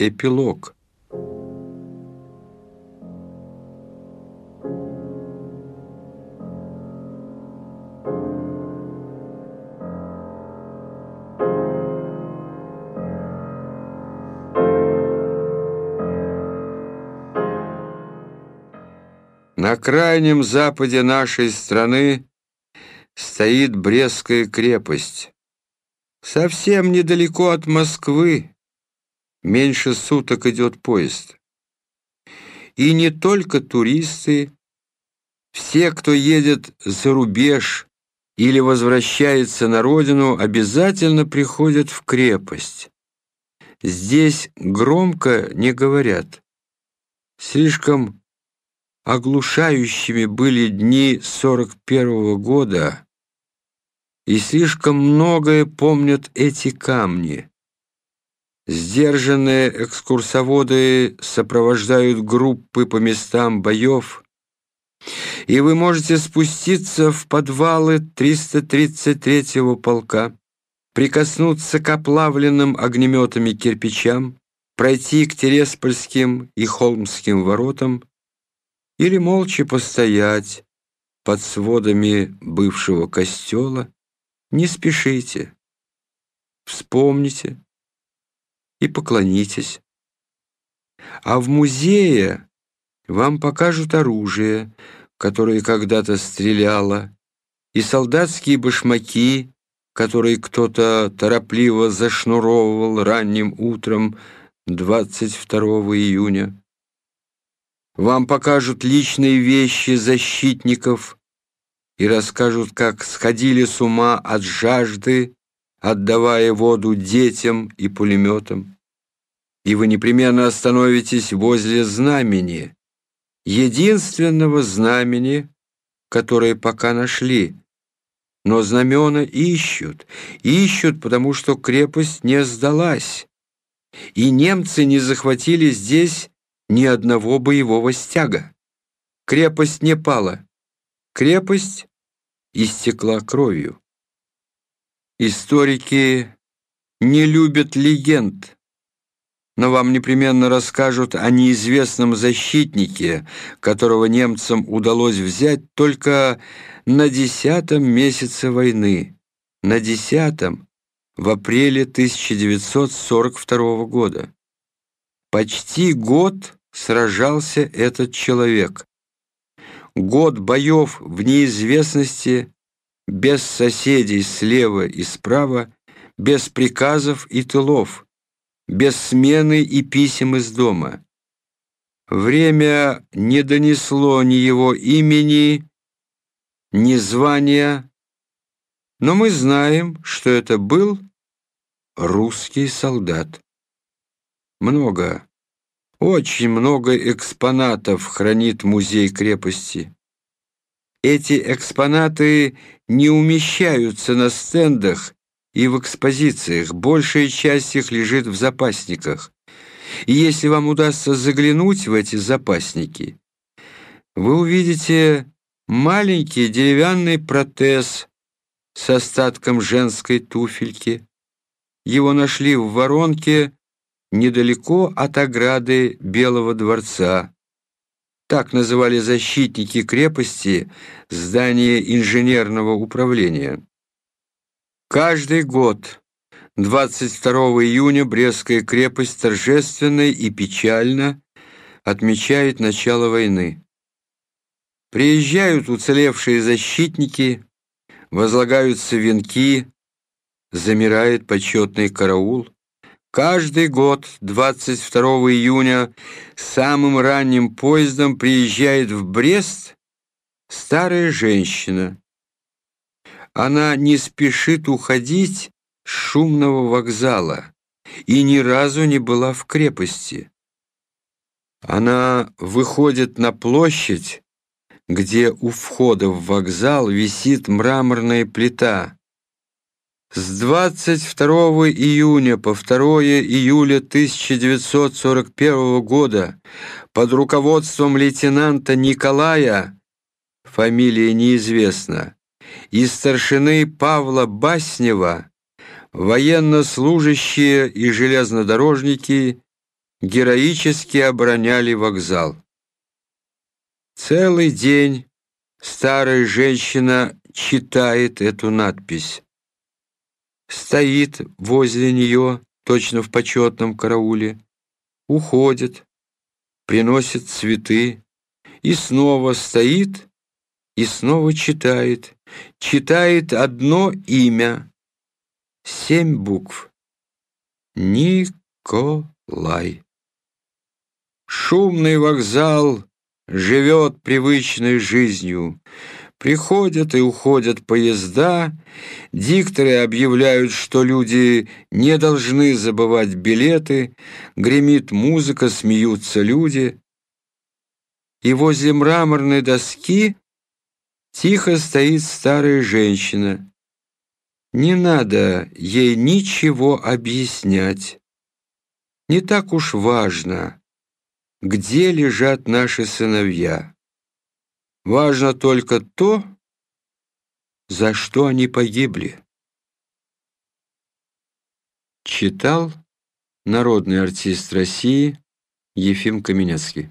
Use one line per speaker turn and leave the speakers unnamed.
Эпилог На крайнем западе нашей страны стоит Брестская крепость. Совсем недалеко от Москвы, меньше суток идет поезд. И не только туристы, все, кто едет за рубеж или возвращается на родину, обязательно приходят в крепость. Здесь громко не говорят. Слишком оглушающими были дни 41-го года, и слишком многое помнят эти камни. Сдержанные экскурсоводы сопровождают группы по местам боев, и вы можете спуститься в подвалы 333-го полка, прикоснуться к оплавленным огнеметами кирпичам, пройти к Тереспольским и Холмским воротам или молча постоять под сводами бывшего костела, не спешите, вспомните и поклонитесь. А в музее вам покажут оружие, которое когда-то стреляло, и солдатские башмаки, которые кто-то торопливо зашнуровывал ранним утром 22 июня. Вам покажут личные вещи защитников и расскажут, как сходили с ума от жажды, отдавая воду детям и пулеметам. И вы непременно остановитесь возле знамени, единственного знамени, которое пока нашли. Но знамена ищут, ищут, потому что крепость не сдалась, и немцы не захватили здесь ни одного боевого стяга. Крепость не пала. Крепость истекла кровью. Историки не любят легенд, но вам непременно расскажут о неизвестном защитнике, которого немцам удалось взять только на десятом месяце войны, на десятом, в апреле 1942 года. Почти год сражался этот человек. Год боев в неизвестности, без соседей слева и справа, без приказов и тылов, без смены и писем из дома. Время не донесло ни его имени, ни звания, но мы знаем, что это был русский солдат. Много, очень много экспонатов хранит музей крепости. Эти экспонаты не умещаются на стендах и в экспозициях, большая часть их лежит в запасниках. И если вам удастся заглянуть в эти запасники, вы увидите маленький деревянный протез с остатком женской туфельки. Его нашли в воронке недалеко от ограды Белого дворца. Так называли защитники крепости здание инженерного управления. Каждый год 22 июня Брестская крепость торжественно и печально отмечает начало войны. Приезжают уцелевшие защитники, возлагаются венки, замирает почетный караул. Каждый год 22 июня самым ранним поездом приезжает в Брест старая женщина. Она не спешит уходить с шумного вокзала и ни разу не была в крепости. Она выходит на площадь, где у входа в вокзал висит мраморная плита, с 22 июня по 2 июля 1941 года под руководством лейтенанта Николая, фамилия неизвестна, и старшины Павла Баснева военнослужащие и железнодорожники героически обороняли вокзал. Целый день старая женщина читает эту надпись. Стоит возле нее, точно в почетном карауле, уходит, приносит цветы и снова стоит и снова читает. Читает одно имя, семь букв. Николай. Шумный вокзал живет привычной жизнью. Приходят и уходят поезда, дикторы объявляют, что люди не должны забывать билеты, гремит музыка, смеются люди. И возле мраморной доски тихо стоит старая женщина. Не надо ей ничего объяснять. Не так уж важно, где лежат наши сыновья. Важно только то, за что они погибли. Читал народный артист России Ефим Каменецкий.